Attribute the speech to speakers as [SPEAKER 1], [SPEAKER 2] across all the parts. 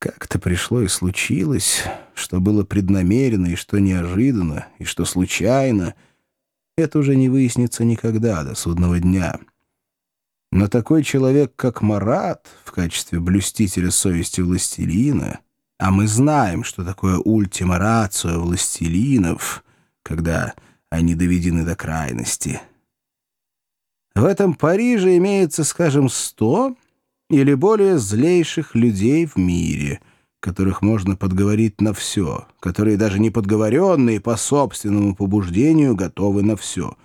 [SPEAKER 1] Как-то пришло и случилось, что было преднамеренно и что неожиданно, и что случайно. Это уже не выяснится никогда до судного дня. Но такой человек, как Марат, в качестве блюстителя совести властелина, а мы знаем, что такое ультима рацио властелинов, когда они доведены до крайности. В этом Париже имеется, скажем, сто или более злейших людей в мире, которых можно подговорить на все, которые даже не подговоренные по собственному побуждению готовы на все.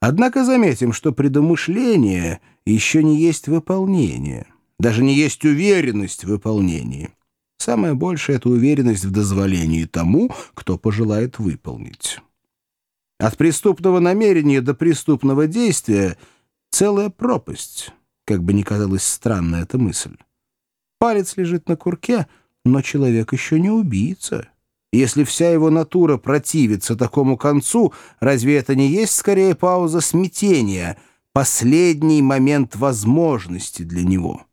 [SPEAKER 1] Однако заметим, что предумышление еще не есть выполнение, даже не есть уверенность в выполнении. Самое большее — это уверенность в дозволении тому, кто пожелает выполнить. От преступного намерения до преступного действия целая пропасть — как бы ни казалась странной эта мысль. Палец лежит на курке, но человек еще не убийца. Если вся его натура противится такому концу, разве это не есть скорее пауза смятения, последний момент возможности для него?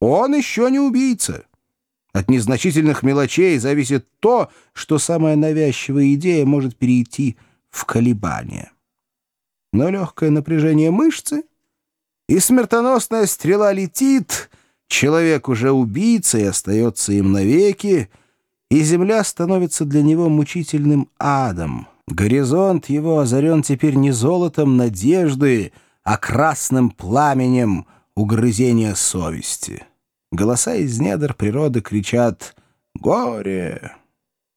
[SPEAKER 1] Он еще не убийца. От незначительных мелочей зависит то, что самая навязчивая идея может перейти в колебания. Но легкое напряжение мышцы — и смертоносная стрела летит, человек уже убийца и остается им навеки, и земля становится для него мучительным адом. Горизонт его озарен теперь не золотом надежды, а красным пламенем угрызения совести. Голоса из недр природы кричат «Горе!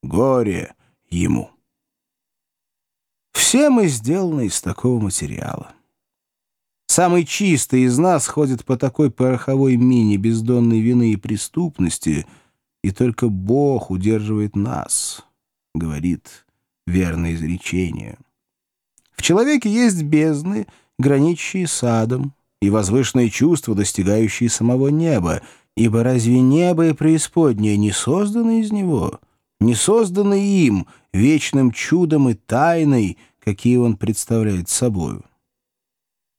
[SPEAKER 1] Горе ему!» Все мы сделаны из такого материала. Самый чистый из нас ходит по такой пороховой мине бездонной вины и преступности, и только Бог удерживает нас, — говорит верное изречение. В человеке есть бездны, граничащие с адом, и возвышенные чувства, достигающие самого неба, ибо разве небо и преисподнее не созданы из него, не созданы им, вечным чудом и тайной, какие он представляет собою?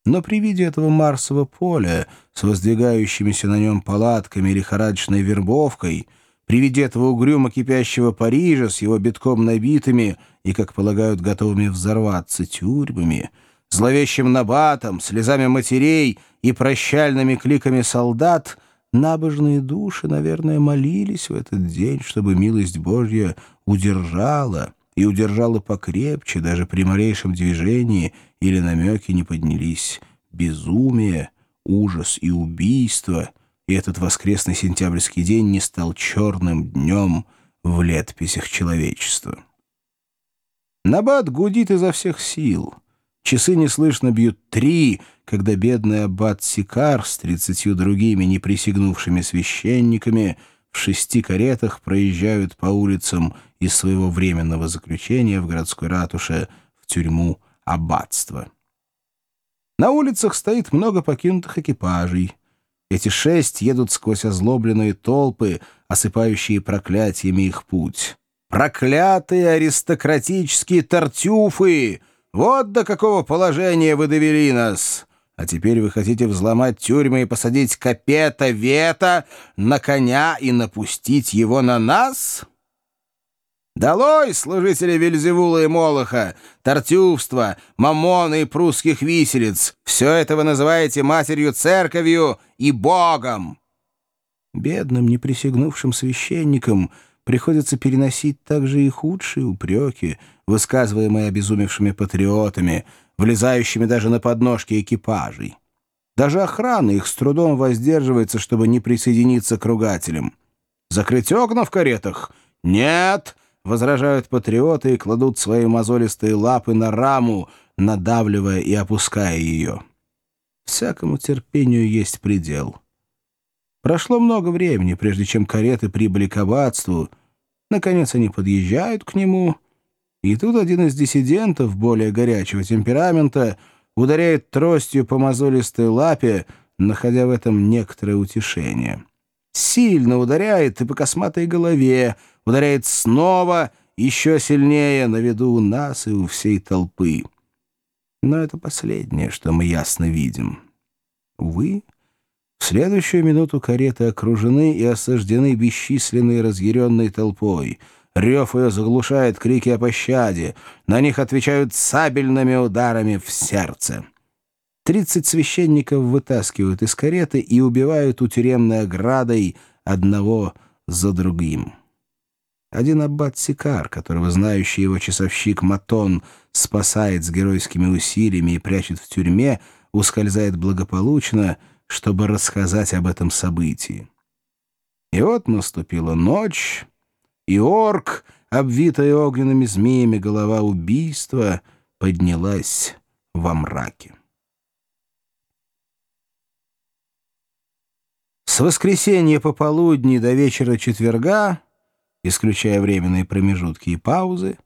[SPEAKER 1] Но при виде этого Марсового поля с воздвигающимися на нем палатками и лихорадочной вербовкой, при виде этого угрюмо кипящего Парижа с его битком набитыми и, как полагают, готовыми взорваться тюрьмами, зловещим набатом, слезами матерей и прощальными кликами солдат, набожные души, наверное, молились в этот день, чтобы милость Божья удержала, и удержала покрепче, даже при малейшем движении или намеке не поднялись безумие, ужас и убийство, и этот воскресный сентябрьский день не стал черным днем в летописях человечества. Набат гудит изо всех сил. Часы неслышно бьют три, когда бедный аббат Сикар с тридцатью другими неприсягнувшими священниками — в шести каретах проезжают по улицам из своего временного заключения в городской ратуше в тюрьму аббатства. На улицах стоит много покинутых экипажей. Эти шесть едут сквозь озлобленные толпы, осыпающие проклятиями их путь. «Проклятые аристократические тартюфы! Вот до какого положения вы довели нас!» А теперь вы хотите взломать тюрьмы и посадить Капета Вета на коня и напустить его на нас? Долой, служители Вельзевула и Молоха, тортювства, мамона и прусских виселиц! Все это вы называете матерью церковью и Богом!» Бедным, неприсягнувшим священникам приходится переносить также и худшие упреки, высказываемые обезумевшими патриотами — влезающими даже на подножки экипажей. Даже охрана их с трудом воздерживается, чтобы не присоединиться к ругателям. «Закрыть окна в каретах?» «Нет!» — возражают патриоты и кладут свои мозолистые лапы на раму, надавливая и опуская ее. Всякому терпению есть предел. Прошло много времени, прежде чем кареты прибыли к аббатству. Наконец они подъезжают к нему — и тут один из диссидентов более горячего темперамента ударяет тростью по мозолистой лапе, находя в этом некоторое утешение. Сильно ударяет и по косматой голове, ударяет снова, еще сильнее, на виду у нас и у всей толпы. Но это последнее, что мы ясно видим. Увы, в следующую минуту кареты окружены и осаждены бесчисленной разъяренной толпой. Рев ее заглушает крики о пощаде. На них отвечают сабельными ударами в сердце. Тридцать священников вытаскивают из кареты и убивают у тюремной оградой одного за другим. Один аббат Сикар, которого знающий его часовщик Матон спасает с геройскими усилиями и прячет в тюрьме, ускользает благополучно — чтобы рассказать об этом событии. И вот наступила ночь, и орк, обвитая огненными змеями голова убийства, поднялась во мраке. С воскресенья пополудни до вечера четверга, исключая временные промежутки и паузы,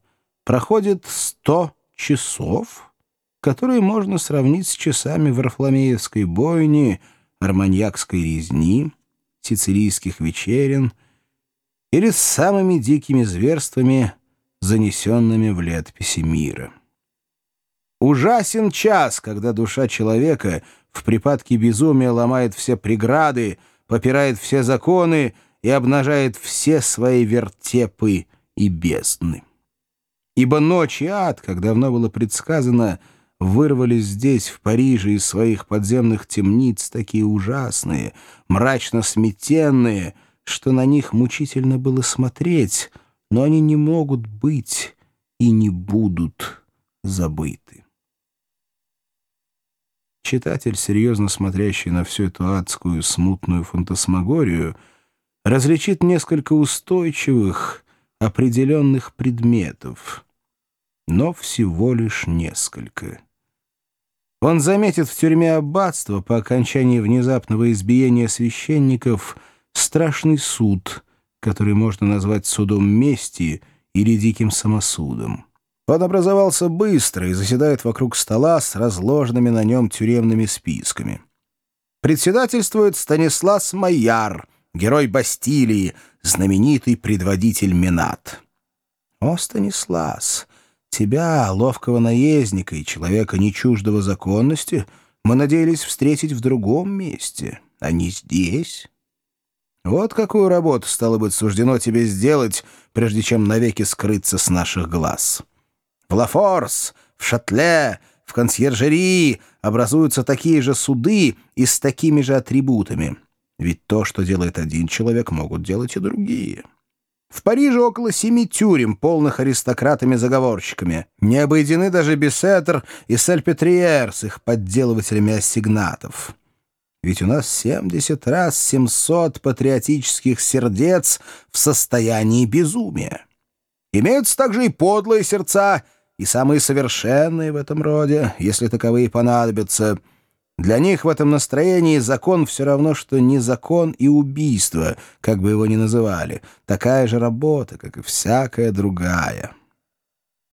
[SPEAKER 1] проходит сто часов — которые можно сравнить с часами Варфломеевской бойни, арманьякской резни, сицилийских вечерин или с самыми дикими зверствами, занесенными в летописи мира. Ужасен час, когда душа человека в припадке безумия ломает все преграды, попирает все законы и обнажает все свои вертепы и бездны. Ибо ночь и ад, как давно было предсказано, — вырвались здесь, в Париже, из своих подземных темниц такие ужасные, мрачно сметенные, что на них мучительно было смотреть, но они не могут быть и не будут забыты. Читатель, серьезно смотрящий на всю эту адскую смутную фантасмагорию, различит несколько устойчивых, определенных предметов, но всего лишь несколько. Он заметит в тюрьме аббатства по окончании внезапного избиения священников страшный суд, который можно назвать судом мести или диким самосудом. Он образовался быстро и заседает вокруг стола с разложенными на нем тюремными списками. Председательствует Станислас Майяр, герой Бастилии, знаменитый предводитель Минат. О, Станислас! Тебя, ловкого наездника и человека не чуждого законности, мы надеялись встретить в другом месте, а не здесь. Вот какую работу, стало быть, суждено тебе сделать, прежде чем навеки скрыться с наших глаз. В Лафорс, в Шатле, в консьержерии образуются такие же суды и с такими же атрибутами. Ведь то, что делает один человек, могут делать и другие. В Париже около семи тюрем, полных аристократами-заговорщиками. Не обойдены даже Бесеттер и Сальпетриер с их подделывателями ассигнатов. Ведь у нас 70 раз 700 патриотических сердец в состоянии безумия. Имеются также и подлые сердца, и самые совершенные в этом роде, если таковые понадобятся — для них в этом настроении закон все равно, что не закон и убийство, как бы его ни называли. Такая же работа, как и всякая другая.